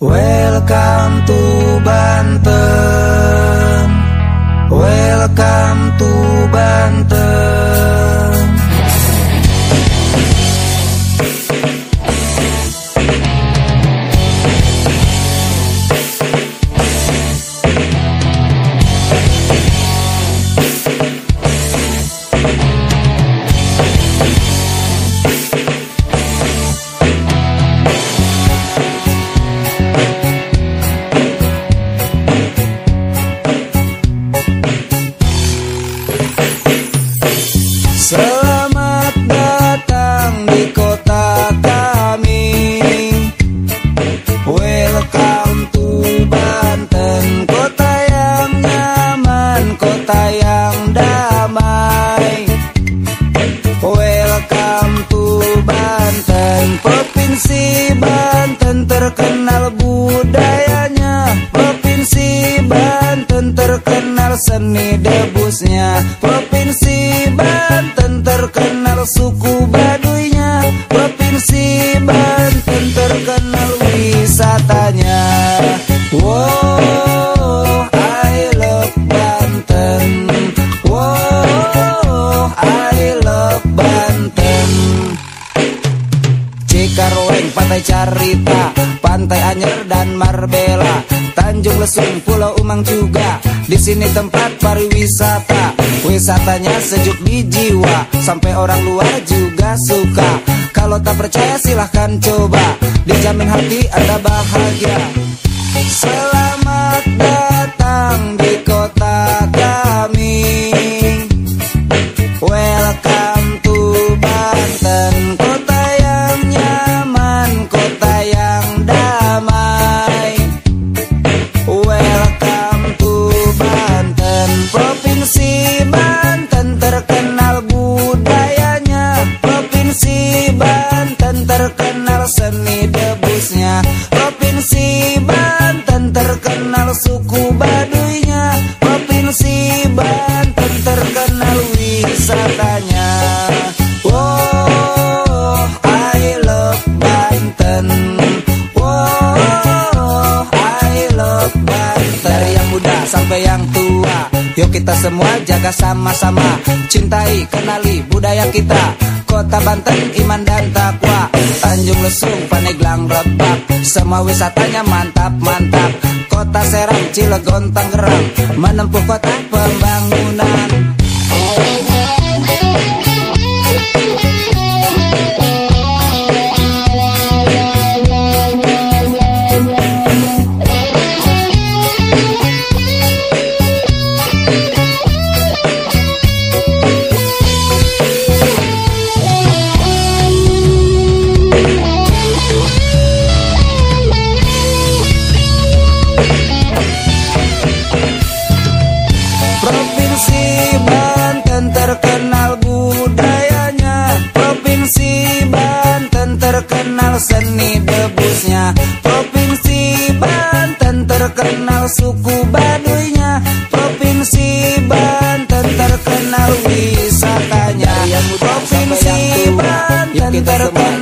Welcome to Banten. Welcome to Banten Selamat datang di kota kami. Welcome to Banten Kota yang nyaman, kota yang damai. Welcome to Banten Provinsi Banten terkenal budayanya. Provinsi Banten terkenal seni debusnya suku Baduynya Provinsi Banten terkenal wisatanya Cikarweng, Pantai Carita, Pantai Anyer dan Marbella, Tanjung Lesung, Pulau Umang juga. Di sini tempat pariwisata, wisatanya sejuk di jiwa, sampai orang luar juga suka. Kalau tak percaya silahkan coba, dijamin hati Anda bahagia. Selamat terkenal budayanya Provinsi Banten terkenal seni debusnya. Provinsi Banten terkenal suku Baduynya Provinsi Banten terkenal wisatanya. I love Banten. I love Banten. Yang muda sampai yang tua kita semua jaga sama-sama. Cintai, kenali budaya kita. Kota Banten, iman dan takwa. Tanjung Lesung, Paneglang, Lebak Semua wisatanya mantap-mantap. Kota Serang, Cilegon, Tangerang. Menempuh kota Provinsi Banten terkenal budayanya. Provinsi Banten terkenal seni debusnya. Provinsi Banten terkenal suku baduynya Provinsi Banten terkenal wisatanya. Provinsi Banten terkenal